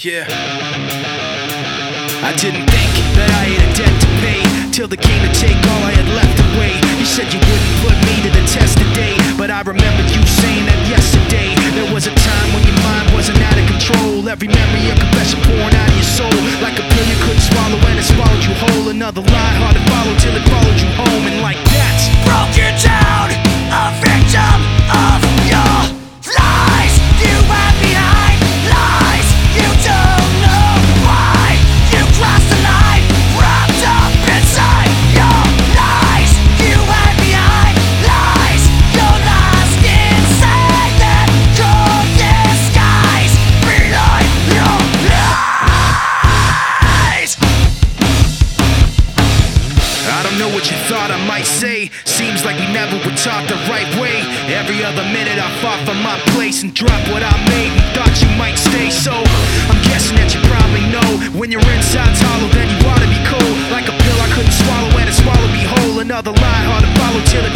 Yeah. I didn't think that I had a debt to pay till they came to take all I had left away. You said you wouldn't put me to the test today, but I remember you saying that yesterday. There was a time when your mind wasn't out of control. Every memory, a confession pouring out of your soul, like a pill you couldn't swallow and it swallowed you whole. Another lie hard to follow till it followed you home, and like thought I might say. Seems like we never were taught the right way. Every other minute I fought for my place and dropped what I made and thought you might stay. So I'm guessing that you probably know when your inside's hollow, then you ought to be cold. Like a pill I couldn't swallow and it swallowed me whole. Another lie hard to follow till it